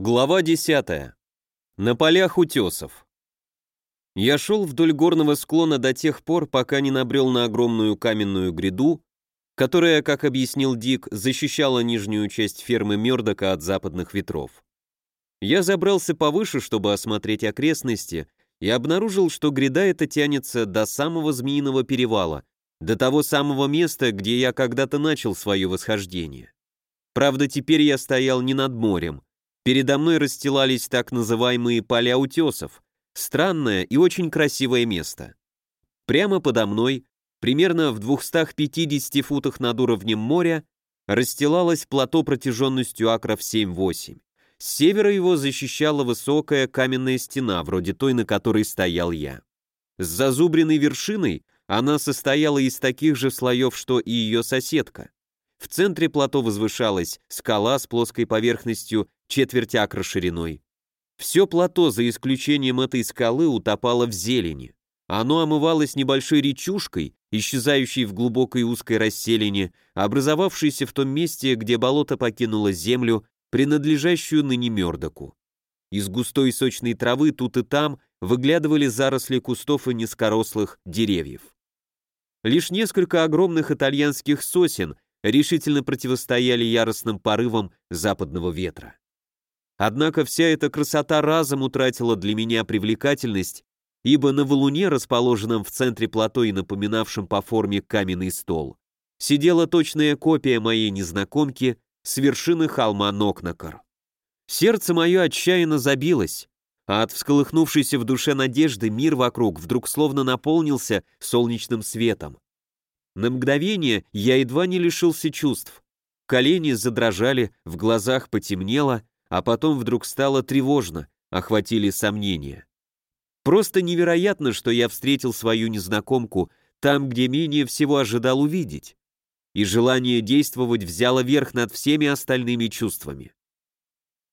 Глава 10. На полях утесов. Я шел вдоль горного склона до тех пор, пока не набрел на огромную каменную гряду, которая, как объяснил Дик, защищала нижнюю часть фермы Мёрдока от западных ветров. Я забрался повыше, чтобы осмотреть окрестности, и обнаружил, что гряда эта тянется до самого Змеиного перевала, до того самого места, где я когда-то начал свое восхождение. Правда, теперь я стоял не над морем, Передо мной расстилались так называемые поля утесов, странное и очень красивое место. Прямо подо мной, примерно в 250 футах над уровнем моря, расстилалось плато протяженностью акров 7-8. С севера его защищала высокая каменная стена, вроде той, на которой стоял я. С зазубренной вершиной она состояла из таких же слоев, что и ее соседка. В центре плато возвышалась скала с плоской поверхностью четверть акра шириной. Все плато, за исключением этой скалы, утопало в зелени. Оно омывалось небольшой речушкой, исчезающей в глубокой узкой расселине, образовавшейся в том месте, где болото покинуло землю, принадлежащую ныне Мёрдоку. Из густой сочной травы тут и там выглядывали заросли кустов и низкорослых деревьев. Лишь несколько огромных итальянских сосен решительно противостояли яростным порывам западного ветра. Однако вся эта красота разом утратила для меня привлекательность, ибо на валуне, расположенном в центре плато и напоминавшем по форме каменный стол, сидела точная копия моей незнакомки с вершины холма Нокнакар. Сердце мое отчаянно забилось, а от всколыхнувшейся в душе надежды мир вокруг вдруг словно наполнился солнечным светом. На мгновение я едва не лишился чувств. Колени задрожали, в глазах потемнело, а потом вдруг стало тревожно, охватили сомнения. Просто невероятно, что я встретил свою незнакомку там, где менее всего ожидал увидеть. И желание действовать взяло верх над всеми остальными чувствами.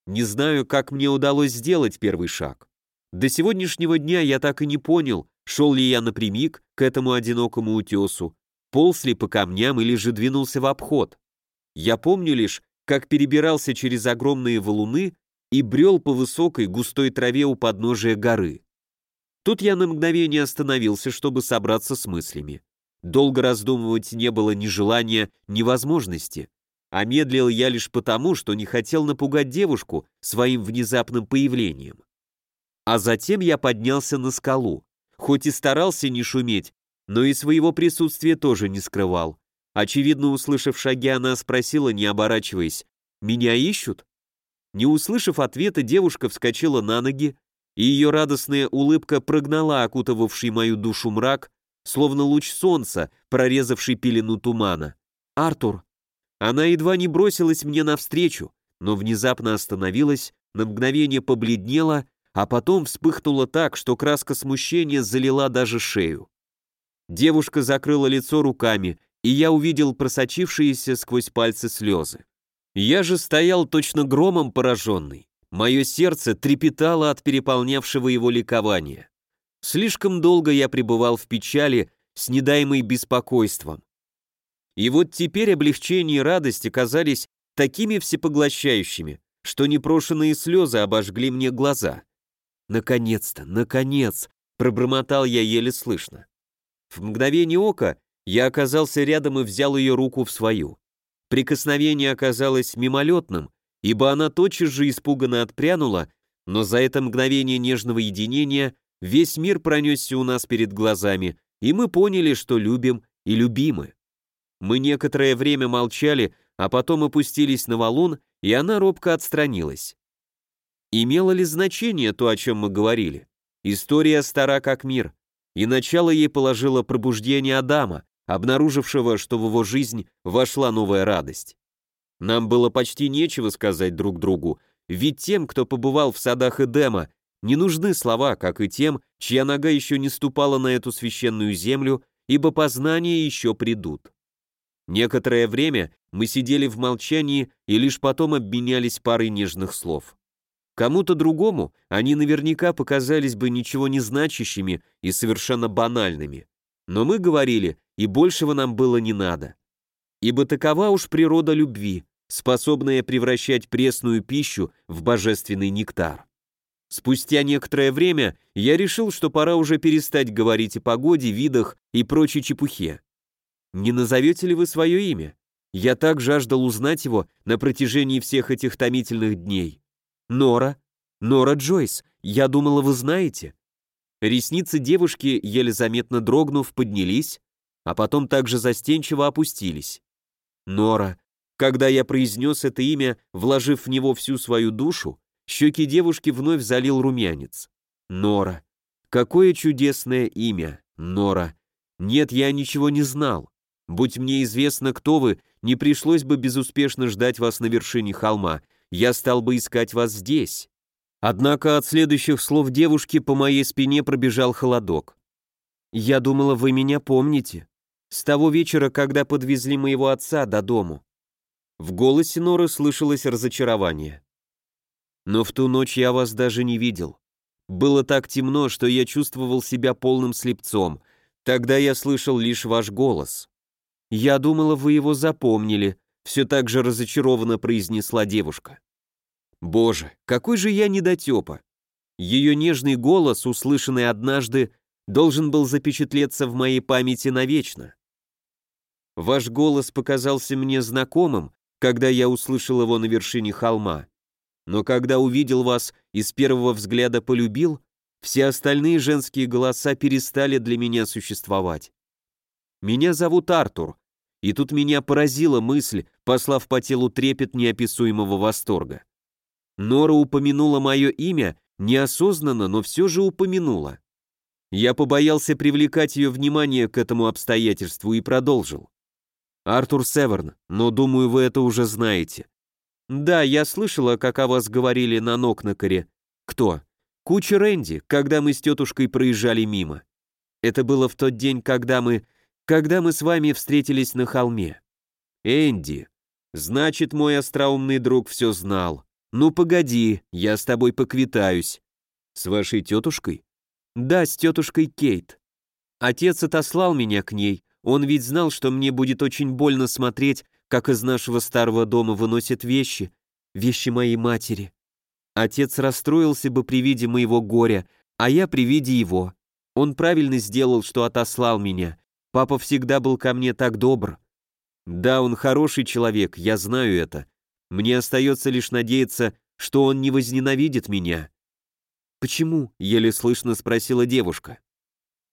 Не знаю, как мне удалось сделать первый шаг. До сегодняшнего дня я так и не понял, шел ли я напрямик к этому одинокому утесу, полз ли по камням или же двинулся в обход. Я помню лишь, как перебирался через огромные валуны и брел по высокой густой траве у подножия горы. Тут я на мгновение остановился, чтобы собраться с мыслями. Долго раздумывать не было ни желания, ни возможности, а медлил я лишь потому, что не хотел напугать девушку своим внезапным появлением. А затем я поднялся на скалу, хоть и старался не шуметь, но и своего присутствия тоже не скрывал. Очевидно, услышав шаги, она спросила, не оборачиваясь, «Меня ищут?» Не услышав ответа, девушка вскочила на ноги, и ее радостная улыбка прогнала окутывавший мою душу мрак, словно луч солнца, прорезавший пелену тумана. «Артур!» Она едва не бросилась мне навстречу, но внезапно остановилась, на мгновение побледнела, а потом вспыхнула так, что краска смущения залила даже шею. Девушка закрыла лицо руками, и я увидел просочившиеся сквозь пальцы слезы. Я же стоял точно громом пораженный. Мое сердце трепетало от переполнявшего его ликования. Слишком долго я пребывал в печали, с недаемой беспокойством. И вот теперь облегчение и радость оказались такими всепоглощающими, что непрошенные слезы обожгли мне глаза. «Наконец-то, наконец!» — пробормотал я еле слышно. В мгновение ока я оказался рядом и взял ее руку в свою. Прикосновение оказалось мимолетным, ибо она тотчас же испуганно отпрянула, но за это мгновение нежного единения весь мир пронесся у нас перед глазами, и мы поняли, что любим и любимы. Мы некоторое время молчали, а потом опустились на валун, и она робко отстранилась. Имело ли значение то, о чем мы говорили? История стара как мир и начало ей положило пробуждение Адама, обнаружившего, что в его жизнь вошла новая радость. Нам было почти нечего сказать друг другу, ведь тем, кто побывал в садах Эдема, не нужны слова, как и тем, чья нога еще не ступала на эту священную землю, ибо познания еще придут. Некоторое время мы сидели в молчании и лишь потом обменялись парой нежных слов. Кому-то другому они наверняка показались бы ничего не значащими и совершенно банальными. Но мы говорили, и большего нам было не надо. Ибо такова уж природа любви. способное превращать пресную пищу в божественный нектар. Спустя некоторое время я решил, что пора уже перестать говорить о погоде, видах и прочей чепухе. Не назовете ли вы свое имя? Я так жаждал узнать его на протяжении всех этих томительных дней. Нора. Нора Джойс. Я думала, вы знаете. Ресницы девушки, еле заметно дрогнув, поднялись, а потом также застенчиво опустились. Нора. Когда я произнес это имя, вложив в него всю свою душу, щеки девушки вновь залил румянец. Нора. Какое чудесное имя, Нора. Нет, я ничего не знал. Будь мне известно, кто вы, не пришлось бы безуспешно ждать вас на вершине холма. Я стал бы искать вас здесь. Однако от следующих слов девушки по моей спине пробежал холодок. Я думала, вы меня помните. С того вечера, когда подвезли моего отца до дому. В голосе Норы слышалось разочарование. Но в ту ночь я вас даже не видел. Было так темно, что я чувствовал себя полным слепцом. Тогда я слышал лишь ваш голос. «Я думала, вы его запомнили», — все так же разочарованно произнесла девушка. «Боже, какой же я недотепа!» Ее нежный голос, услышанный однажды, должен был запечатлеться в моей памяти навечно. Ваш голос показался мне знакомым, когда я услышал его на вершине холма. Но когда увидел вас и с первого взгляда полюбил, все остальные женские голоса перестали для меня существовать. Меня зовут Артур, и тут меня поразила мысль, послав по телу трепет неописуемого восторга. Нора упомянула мое имя, неосознанно, но все же упомянула. Я побоялся привлекать ее внимание к этому обстоятельству и продолжил. «Артур Северн, но думаю, вы это уже знаете. Да, я слышала, как о вас говорили на Нокнакаре. Кто? Куча Рэнди, когда мы с тетушкой проезжали мимо. Это было в тот день, когда мы когда мы с вами встретились на холме. Энди, значит, мой остроумный друг все знал. Ну погоди, я с тобой поквитаюсь. С вашей тетушкой? Да, с тетушкой Кейт. Отец отослал меня к ней, он ведь знал, что мне будет очень больно смотреть, как из нашего старого дома выносят вещи, вещи моей матери. Отец расстроился бы при виде моего горя, а я при виде его. Он правильно сделал, что отослал меня, Папа всегда был ко мне так добр. Да, он хороший человек, я знаю это. Мне остается лишь надеяться, что он не возненавидит меня. «Почему?» — еле слышно спросила девушка.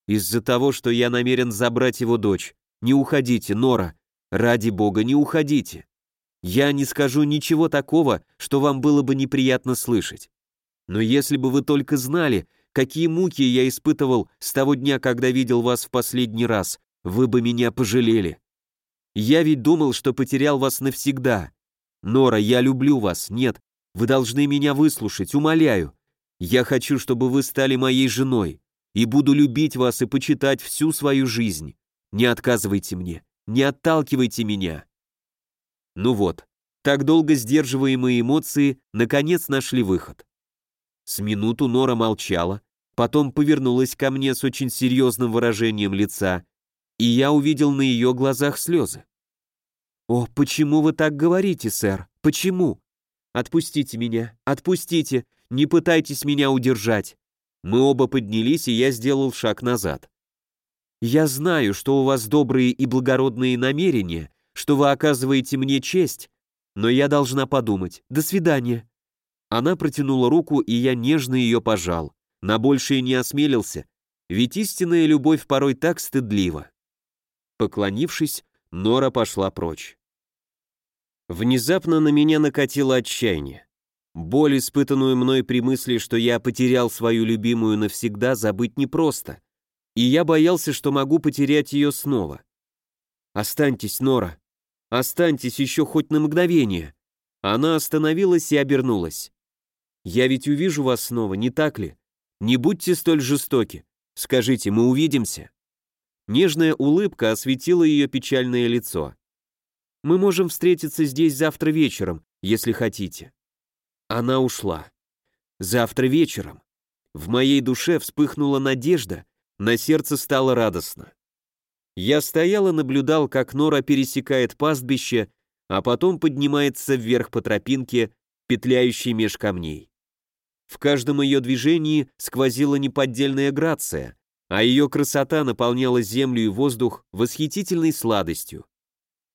«Из-за того, что я намерен забрать его дочь. Не уходите, Нора. Ради бога, не уходите. Я не скажу ничего такого, что вам было бы неприятно слышать. Но если бы вы только знали, какие муки я испытывал с того дня, когда видел вас в последний раз, вы бы меня пожалели. Я ведь думал, что потерял вас навсегда. Нора, я люблю вас. Нет, вы должны меня выслушать, умоляю. Я хочу, чтобы вы стали моей женой и буду любить вас и почитать всю свою жизнь. Не отказывайте мне, не отталкивайте меня. Ну вот, так долго сдерживаемые эмоции наконец нашли выход. С минуту Нора молчала, потом повернулась ко мне с очень серьезным выражением лица и я увидел на ее глазах слезы. «О, почему вы так говорите, сэр? Почему? Отпустите меня, отпустите, не пытайтесь меня удержать». Мы оба поднялись, и я сделал шаг назад. «Я знаю, что у вас добрые и благородные намерения, что вы оказываете мне честь, но я должна подумать. До свидания». Она протянула руку, и я нежно ее пожал. На большее не осмелился, ведь истинная любовь порой так стыдлива. Поклонившись, Нора пошла прочь. Внезапно на меня накатило отчаяние. Боль, испытанную мной при мысли, что я потерял свою любимую навсегда, забыть непросто. И я боялся, что могу потерять ее снова. «Останьтесь, Нора. Останьтесь еще хоть на мгновение». Она остановилась и обернулась. «Я ведь увижу вас снова, не так ли? Не будьте столь жестоки. Скажите, мы увидимся?» Нежная улыбка осветила ее печальное лицо. «Мы можем встретиться здесь завтра вечером, если хотите». Она ушла. «Завтра вечером». В моей душе вспыхнула надежда, на сердце стало радостно. Я стоял и наблюдал, как Нора пересекает пастбище, а потом поднимается вверх по тропинке, петляющей меж камней. В каждом ее движении сквозила неподдельная грация, а ее красота наполняла землю и воздух восхитительной сладостью.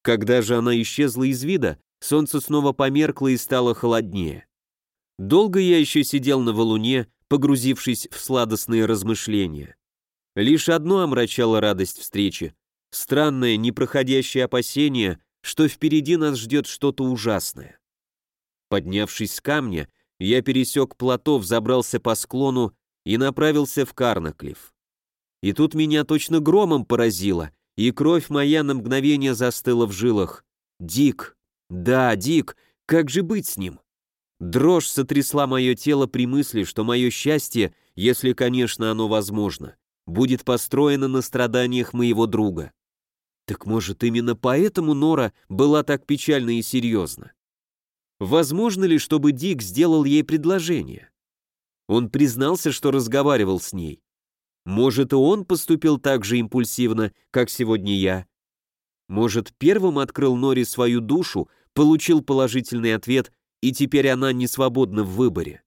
Когда же она исчезла из вида, солнце снова померкло и стало холоднее. Долго я еще сидел на валуне, погрузившись в сладостные размышления. Лишь одно омрачало радость встречи — странное, непроходящее опасение, что впереди нас ждет что-то ужасное. Поднявшись с камня, я пересек плато, взобрался по склону и направился в Карнаклифф. И тут меня точно громом поразило, и кровь моя на мгновение застыла в жилах. Дик! Да, Дик! Как же быть с ним? Дрожь сотрясла мое тело при мысли, что мое счастье, если, конечно, оно возможно, будет построено на страданиях моего друга. Так может, именно поэтому Нора была так печальна и серьезна? Возможно ли, чтобы Дик сделал ей предложение? Он признался, что разговаривал с ней. Может, и он поступил так же импульсивно, как сегодня я? Может, первым открыл Норе свою душу, получил положительный ответ и теперь она не свободна в выборе.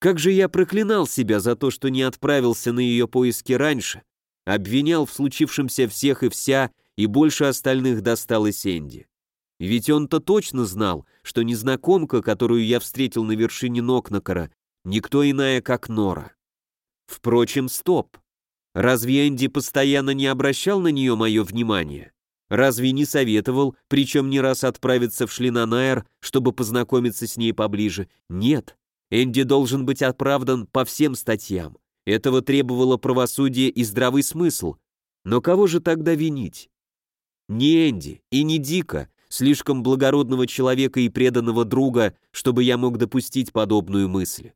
Как же я проклинал себя за то, что не отправился на ее поиски раньше, обвинял в случившемся всех и вся, и больше остальных досталось Энди. Ведь он-то точно знал, что незнакомка, которую я встретил на вершине Нокнакара, никто иная, как Нора. Впрочем, стоп. Разве Энди постоянно не обращал на нее мое внимание? Разве не советовал, причем не раз отправиться в Шлинанаэр, чтобы познакомиться с ней поближе? Нет. Энди должен быть оправдан по всем статьям. Этого требовало правосудие и здравый смысл. Но кого же тогда винить? Не Энди и не Дика, слишком благородного человека и преданного друга, чтобы я мог допустить подобную мысль.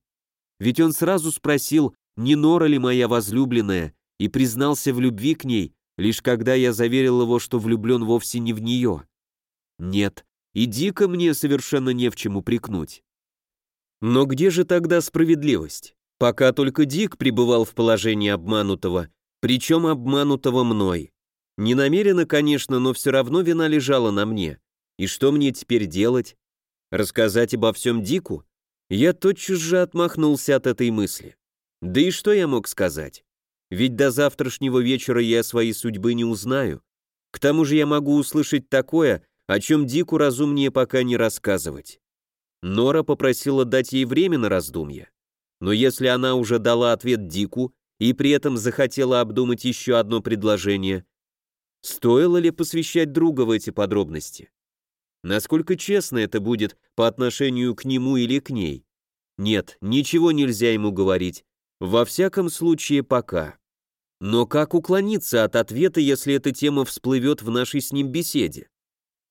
Ведь он сразу спросил, не Нора ли моя возлюбленная, и признался в любви к ней, лишь когда я заверил его, что влюблен вовсе не в нее. Нет, и дико мне совершенно не в чем упрекнуть. Но где же тогда справедливость? Пока только Дик пребывал в положении обманутого, причем обманутого мной. Не намеренно, конечно, но все равно вина лежала на мне. И что мне теперь делать? Рассказать обо всем Дику? Я тотчас же отмахнулся от этой мысли. Да и что я мог сказать? Ведь до завтрашнего вечера я своей судьбы не узнаю. К тому же я могу услышать такое, о чем Дику разумнее пока не рассказывать. Нора попросила дать ей время на раздумье. Но если она уже дала ответ Дику и при этом захотела обдумать еще одно предложение, стоило ли посвящать друга в эти подробности? Насколько честно это будет по отношению к нему или к ней? Нет, ничего нельзя ему говорить, во всяком случае, пока. Но как уклониться от ответа, если эта тема всплывет в нашей с ним беседе?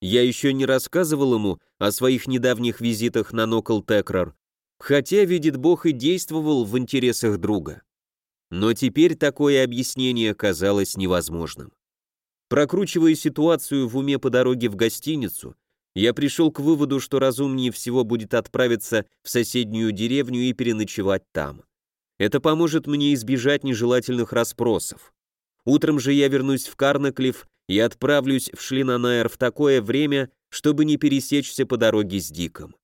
Я еще не рассказывал ему о своих недавних визитах на Нокл Текрар, хотя, видит Бог, и действовал в интересах друга. Но теперь такое объяснение казалось невозможным. Прокручивая ситуацию в уме по дороге в гостиницу, я пришел к выводу, что разумнее всего будет отправиться в соседнюю деревню и переночевать там. Это поможет мне избежать нежелательных расспросов. Утром же я вернусь в Карнаклифф и отправлюсь в Шлинанаэр в такое время, чтобы не пересечься по дороге с Диком.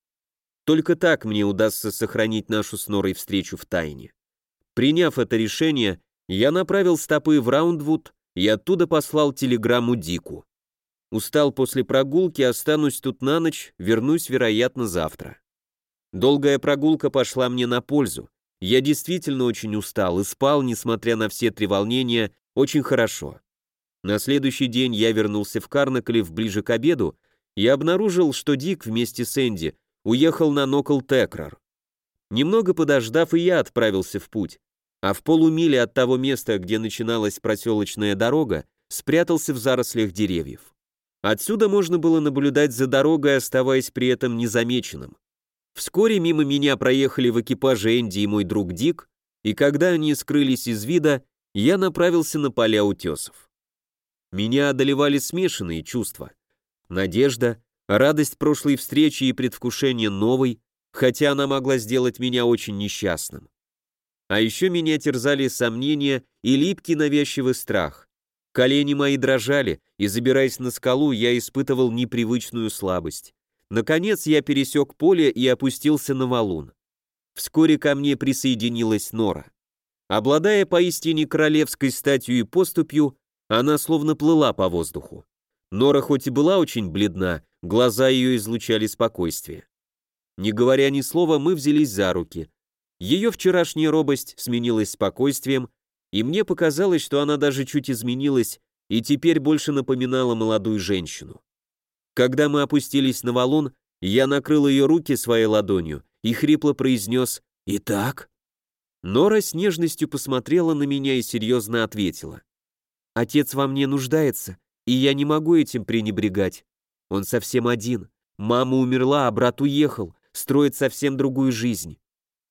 Только так мне удастся сохранить нашу с Норой встречу в тайне. Приняв это решение, я направил стопы в Раундвуд и оттуда послал телеграмму Дику. Устал после прогулки, останусь тут на ночь, вернусь, вероятно, завтра. Долгая прогулка пошла мне на пользу. Я действительно очень устал и спал, несмотря на все три волнения, очень хорошо. На следующий день я вернулся в Карнаклев ближе к обеду и обнаружил, что Дик вместе с Энди уехал на Нокл Текрар. Немного подождав, и я отправился в путь, а в полумиле от того места, где начиналась проселочная дорога, спрятался в зарослях деревьев. Отсюда можно было наблюдать за дорогой, оставаясь при этом незамеченным. Вскоре мимо меня проехали в экипаже Энди и мой друг Дик, и когда они скрылись из вида, я направился на поля утесов. Меня одолевали смешанные чувства. Надежда, радость прошлой встречи и предвкушение новой, хотя она могла сделать меня очень несчастным. А еще меня терзали сомнения и липкий навязчивый страх. Колени мои дрожали, и, забираясь на скалу, я испытывал непривычную слабость. Наконец я пересек поле и опустился на валун. Вскоре ко мне присоединилась Нора. Обладая поистине королевской статью и поступью, она словно плыла по воздуху. Нора хоть и была очень бледна, глаза ее излучали спокойствие. Не говоря ни слова, мы взялись за руки. Ее вчерашняя робость сменилась спокойствием, и мне показалось, что она даже чуть изменилась и теперь больше напоминала молодую женщину. Когда мы опустились на валун, я накрыл ее руки своей ладонью и хрипло произнес «Итак?». Нора с нежностью посмотрела на меня и серьезно ответила. «Отец во мне нуждается, и я не могу этим пренебрегать. Он совсем один. Мама умерла, а брат уехал, строит совсем другую жизнь.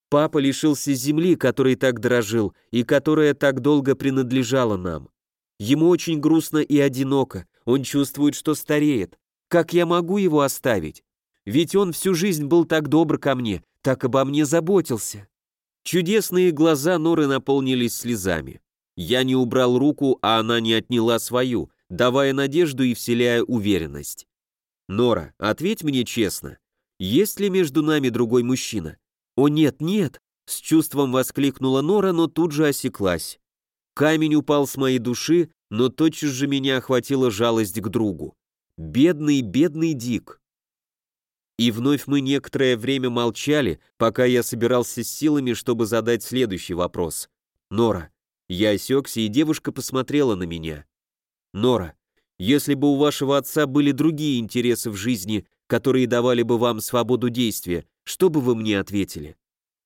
Папа лишился земли, которой так дорожил и которая так долго принадлежала нам. Ему очень грустно и одиноко, он чувствует, что стареет. Как я могу его оставить? Ведь он всю жизнь был так добр ко мне, так обо мне заботился. Чудесные глаза Норы наполнились слезами. Я не убрал руку, а она не отняла свою, давая надежду и вселяя уверенность. «Нора, ответь мне честно, есть ли между нами другой мужчина?» «О нет, нет!» — с чувством воскликнула Нора, но тут же осеклась. Камень упал с моей души, но тотчас же меня охватила жалость к другу. Бедный, бедный Дик. И вновь мы некоторое время молчали, пока я собирался с силами, чтобы задать следующий вопрос. «Нора». Я осекся, и девушка посмотрела на меня. «Нора, если бы у вашего отца были другие интересы в жизни, которые давали бы вам свободу действия, что бы вы мне ответили?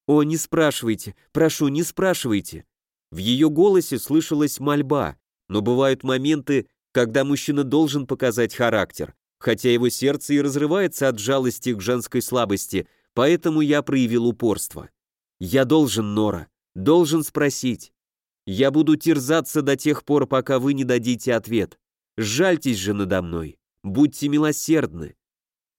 О, не спрашивайте, прошу, не спрашивайте. В ее голосе слышалась мольба, но бывают моменты, когда мужчина должен показать характер, хотя его сердце и разрывается от жалости к женской слабости, поэтому я проявил упорство. Я должен, Нора, должен спросить. Я буду терзаться до тех пор, пока вы не дадите ответ. Жальтесь же надо мной, будьте милосердны.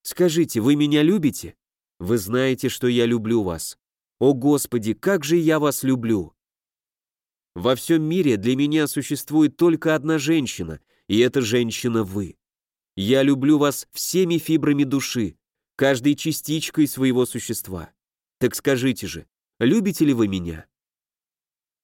Скажите, вы меня любите? Вы знаете, что я люблю вас. О Господи, как же я вас люблю! Во всем мире для меня существует только одна женщина, и эта женщина вы. Я люблю вас всеми фибрами души, каждой частичкой своего существа. Так скажите же, любите ли вы меня?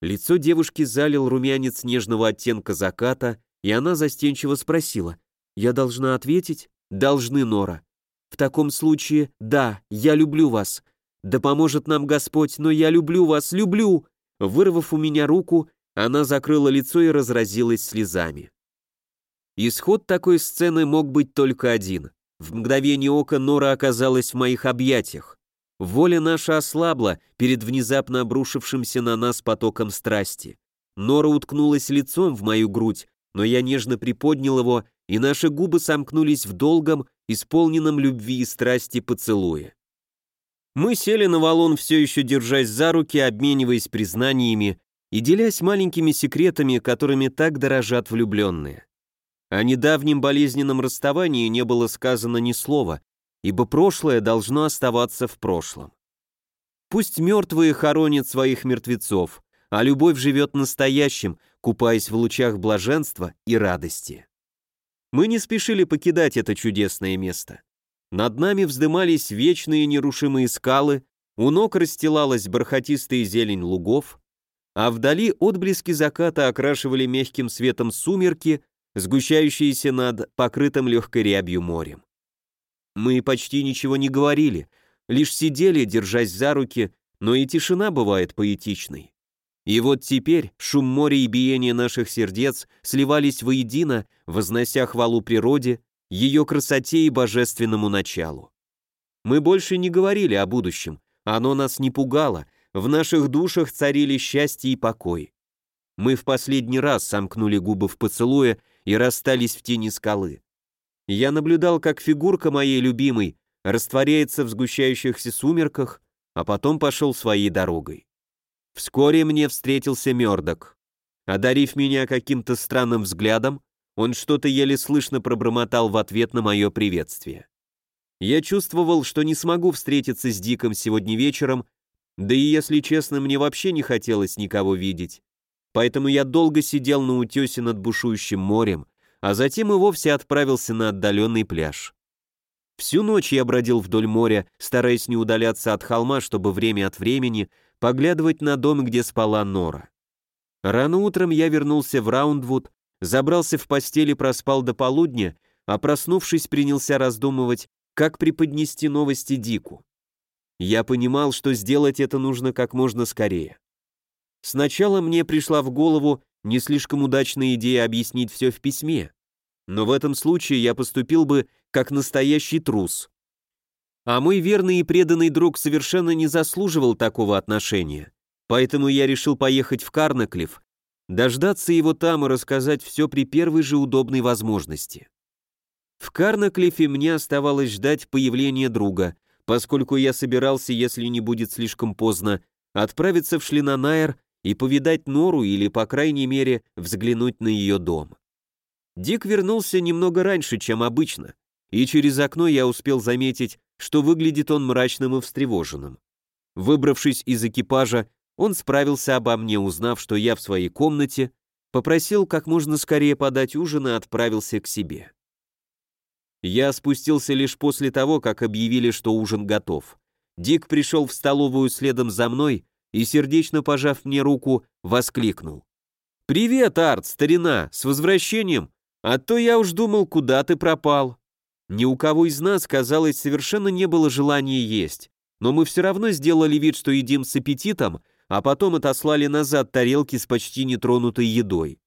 Лицо девушки залил румянец нежного оттенка заката, и она застенчиво спросила, «Я должна ответить?» «Должны, Нора. В таком случае, да, я люблю вас. Да поможет нам Господь, но я люблю вас, люблю!» Вырвав у меня руку, она закрыла лицо и разразилась слезами. Исход такой сцены мог быть только один. В мгновение ока Нора оказалась в моих объятиях. Воля наша ослабла перед внезапно обрушившимся на нас потоком страсти. Нора уткнулась лицом в мою грудь, но я нежно приподнял его, и наши губы сомкнулись в долгом, исполненном любви и страсти поцелуе. Мы сели на валун, все еще держась за руки, обмениваясь признаниями и делясь маленькими секретами, которыми так дорожат влюбленные. О недавнем болезненном расставании не было сказано ни слова, ибо прошлое должно оставаться в прошлом. Пусть мертвые хоронят своих мертвецов, а любовь живет настоящим, купаясь в лучах блаженства и радости. Мы не спешили покидать это чудесное место. Над нами вздымались вечные нерушимые скалы, у ног расстилалась бархатистая зелень лугов, а вдали отблески заката окрашивали мягким светом сумерки, сгущающиеся над покрытым легкой рябью морем. Мы почти ничего не говорили, лишь сидели, держась за руки, но и тишина бывает поэтичной. И вот теперь шум моря и биение наших сердец сливались воедино, вознося хвалу природе, ее красоте и божественному началу. Мы больше не говорили о будущем, оно нас не пугало, в наших душах царили счастье и покой. Мы в последний раз сомкнули губы в поцелуе и расстались в тени скалы. Я наблюдал, как фигурка моей любимой растворяется в сгущающихся сумерках, а потом пошел своей дорогой. Вскоре мне встретился Мёрдок. Одарив меня каким-то странным взглядом, он что-то еле слышно пробормотал в ответ на мое приветствие. Я чувствовал, что не смогу встретиться с Диком сегодня вечером, да и, если честно, мне вообще не хотелось никого видеть. Поэтому я долго сидел на утесе над бушующим морем, а затем и вовсе отправился на отдаленный пляж. Всю ночь я бродил вдоль моря, стараясь не удаляться от холма, чтобы время от времени поглядывать на дом, где спала Нора. Рано утром я вернулся в Раундвуд, забрался в постель и проспал до полудня, а проснувшись, принялся раздумывать, как преподнести новости Дику. Я понимал, что сделать это нужно как можно скорее. Сначала мне пришла в голову не слишком удачная идея объяснить все в письме, но в этом случае я поступил бы как настоящий трус. А мой верный и преданный друг совершенно не заслуживал такого отношения, поэтому я решил поехать в Карнаклифф, дождаться его там и рассказать все при первой же удобной возможности. В Карнаклифе мне оставалось ждать появления друга, поскольку я собирался, если не будет слишком поздно, отправиться в Шлинанайр и повидать Нору или, по крайней мере, взглянуть на ее дом. Дик вернулся немного раньше, чем обычно, и через окно я успел заметить, что выглядит он мрачным и встревоженным. Выбравшись из экипажа, он справился обо мне, узнав, что я в своей комнате, попросил как можно скорее подать ужин и отправился к себе. Я спустился лишь после того, как объявили, что ужин готов. Дик пришел в столовую следом за мной и, сердечно пожав мне руку, воскликнул. «Привет, Арт, старина, с возвращением! А то я уж думал, куда ты пропал!» Ни у кого из нас, казалось, совершенно не было желания есть, но мы все равно сделали вид, что едим с аппетитом, а потом отослали назад тарелки с почти нетронутой едой.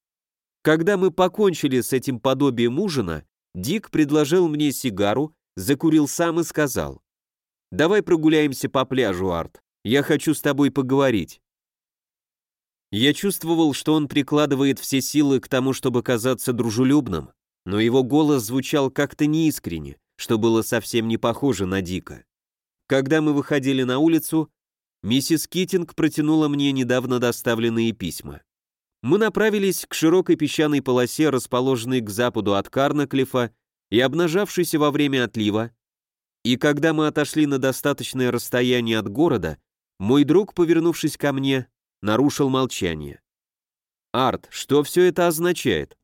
Когда мы покончили с этим подобием ужина, Дик предложил мне сигару, закурил сам и сказал, «Давай прогуляемся по пляжу, Арт, я хочу с тобой поговорить». Я чувствовал, что он прикладывает все силы к тому, чтобы казаться дружелюбным, но его голос звучал как-то неискренне, что было совсем не похоже на Дика. Когда мы выходили на улицу, миссис Китинг протянула мне недавно доставленные письма мы направились к широкой песчаной полосе, расположенной к западу от Карнаклифа и обнажавшейся во время отлива, и когда мы отошли на достаточное расстояние от города, мой друг, повернувшись ко мне, нарушил молчание. «Арт, что все это означает?»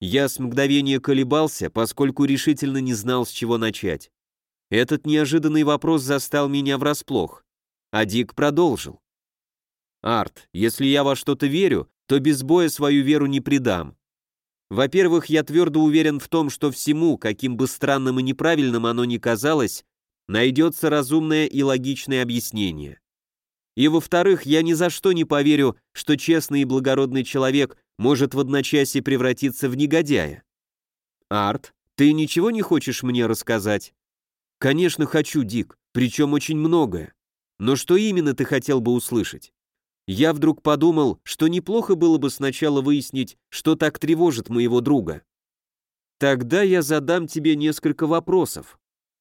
Я с мгновения колебался, поскольку решительно не знал, с чего начать. Этот неожиданный вопрос застал меня врасплох, а Дик продолжил. «Арт, если я во что-то верю, то без боя свою веру не предам. Во-первых, я твердо уверен в том, что всему, каким бы странным и неправильным оно ни казалось, найдется разумное и логичное объяснение. И во-вторых, я ни за что не поверю, что честный и благородный человек может в одночасье превратиться в негодяя. Арт, ты ничего не хочешь мне рассказать? Конечно, хочу, Дик, причем очень многое. Но что именно ты хотел бы услышать? Я вдруг подумал, что неплохо было бы сначала выяснить, что так тревожит моего друга. Тогда я задам тебе несколько вопросов.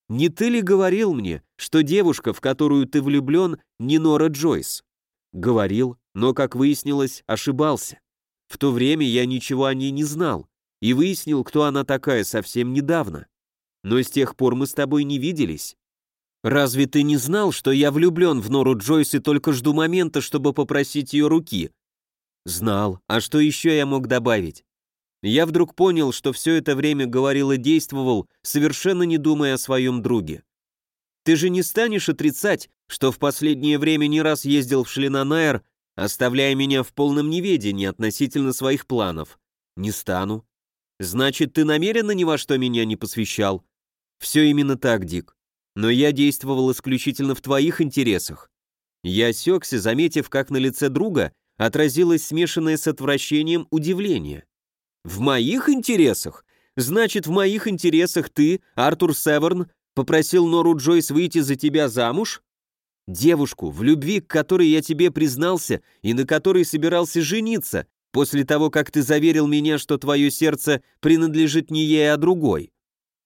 Не ты ли говорил мне, что девушка, в которую ты влюблен, не Нора Джойс? Говорил, но, как выяснилось, ошибался. В то время я ничего о ней не знал и выяснил, кто она такая совсем недавно. Но с тех пор мы с тобой не виделись. «Разве ты не знал, что я влюблен в Нору Джойс и только жду момента, чтобы попросить ее руки?» «Знал. А что еще я мог добавить?» Я вдруг понял, что все это время говорил и действовал, совершенно не думая о своем друге. «Ты же не станешь отрицать, что в последнее время не раз ездил в Шлинанайр, оставляя меня в полном неведении относительно своих планов?» «Не стану». «Значит, ты намеренно ни во что меня не посвящал?» «Все именно так, Дик но я действовал исключительно в твоих интересах. Я осекся, заметив, как на лице друга отразилось смешанное с отвращением удивление. В моих интересах? Значит, в моих интересах ты, Артур Северн, попросил Нору Джойс выйти за тебя замуж? Девушку, в любви к которой я тебе признался и на которой собирался жениться, после того, как ты заверил меня, что твое сердце принадлежит не ей, а другой.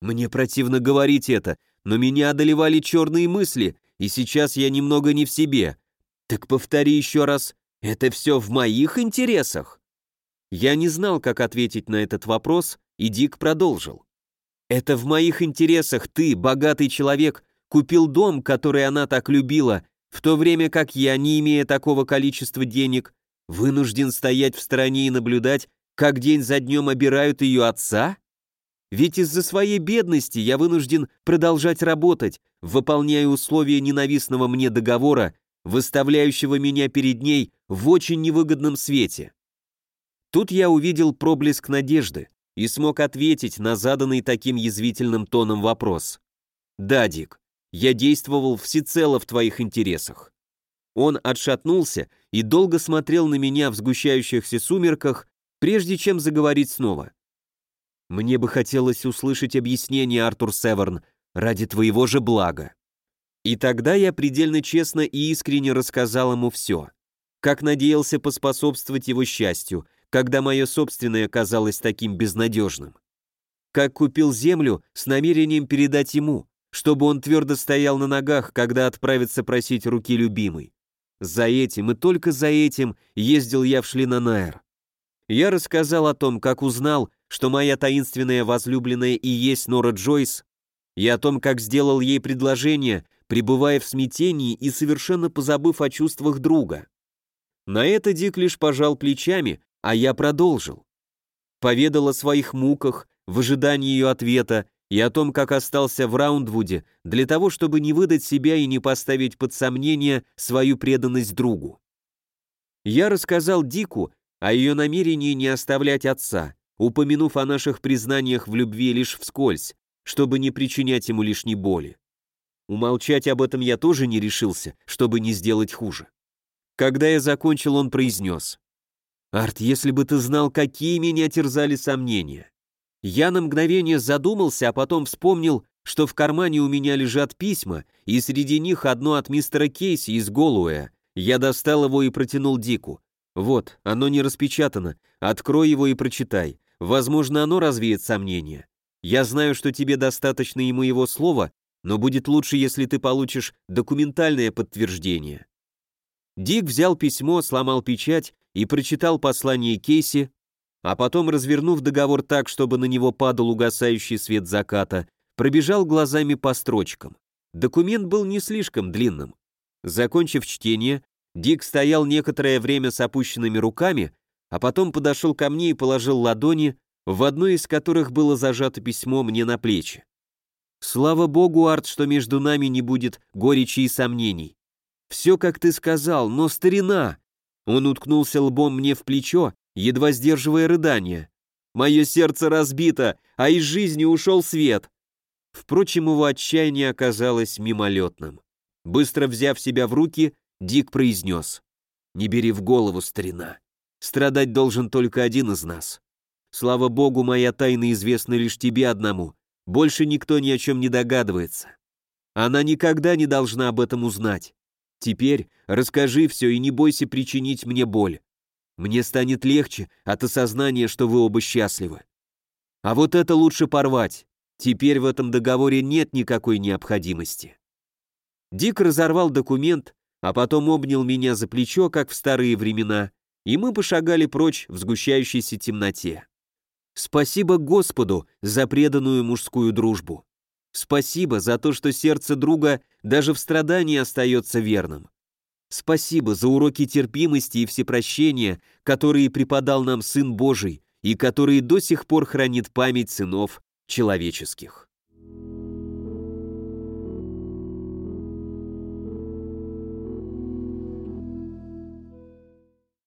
Мне противно говорить это, но меня одолевали черные мысли, и сейчас я немного не в себе. Так повтори еще раз, это все в моих интересах? Я не знал, как ответить на этот вопрос, и Дик продолжил. Это в моих интересах ты, богатый человек, купил дом, который она так любила, в то время как я, не имея такого количества денег, Вынужден стоять в стороне и наблюдать, как день за днем обирают ее отца? Ведь из-за своей бедности я вынужден продолжать работать, выполняя условия ненавистного мне договора, выставляющего меня перед ней в очень невыгодном свете. Тут я увидел проблеск надежды и смог ответить на заданный таким язвительным тоном вопрос. «Да, Дик, я действовал всецело в твоих интересах. Он отшатнулся и долго смотрел на меня в сгущающихся сумерках, прежде чем заговорить снова. «Мне бы хотелось услышать объяснение, Артур Северн, ради твоего же блага». И тогда я предельно честно и искренне рассказал ему все. Как надеялся поспособствовать его счастью, когда мое собственное казалось таким безнадежным. Как купил землю с намерением передать ему, чтобы он твердо стоял на ногах, когда отправится просить руки любимой. За этим и только за этим ездил я в Шлинанайр. Я рассказал о том, как узнал, что моя таинственная возлюбленная и есть Нора Джойс, и о том, как сделал ей предложение, пребывая в смятении и совершенно позабыв о чувствах друга. На это Дик лишь пожал плечами, а я продолжил. Поведал о своих муках, в ожидании ее ответа, и о том, как остался в Раундвуде, для того, чтобы не выдать себя и не поставить под сомнение свою преданность другу. Я рассказал Дику о ее намерении не оставлять отца, упомянув о наших признаниях в любви лишь вскользь, чтобы не причинять ему лишней боли. Умолчать об этом я тоже не решился, чтобы не сделать хуже. Когда я закончил, он произнес. «Арт, если бы ты знал, какие меня терзали сомнения. Я на мгновение задумался, а потом вспомнил, что в кармане у меня лежат письма, и среди них одно от мистера Кейси из Голуэя. Я достал его и протянул Дику. Вот, оно не распечатано. Открой его и прочитай. Возможно, оно развеет сомнения. Я знаю, что тебе достаточно и моего слова, но будет лучше, если ты получишь документальное подтверждение. Дик взял письмо, сломал печать и прочитал послание Кейси, а потом, развернув договор так, чтобы на него падал угасающий свет заката, пробежал глазами по строчкам. Документ был не слишком длинным. Закончив чтение, Дик стоял некоторое время с опущенными руками, а потом подошел ко мне и положил ладони, в одной из которых было зажато письмо мне на плечи. «Слава богу, Арт, что между нами не будет горечи и сомнений. Все, как ты сказал, но старина!» Он уткнулся лбом мне в плечо, едва сдерживая рыдание. «Мое сердце разбито, а из жизни ушел свет!» Впрочем, его отчаяние оказалось мимолетным. Быстро взяв себя в руки, Дик произнес. «Не бери в голову, старина. Страдать должен только один из нас. Слава богу, моя тайна известна лишь тебе одному. Больше никто ни о чем не догадывается. Она никогда не должна об этом узнать. Теперь расскажи все и не бойся причинить мне боль. Мне станет легче от осознания, что вы оба счастливы. А вот это лучше порвать. Теперь в этом договоре нет никакой необходимости. Дик разорвал документ, а потом обнял меня за плечо, как в старые времена, и мы пошагали прочь в сгущающейся темноте. Спасибо Господу за преданную мужскую дружбу. Спасибо за то, что сердце друга даже в страдании остается верным. Спасибо за уроки терпимости и всепрощения, которые преподал нам Сын Божий и которые до сих пор хранит память сынов человеческих.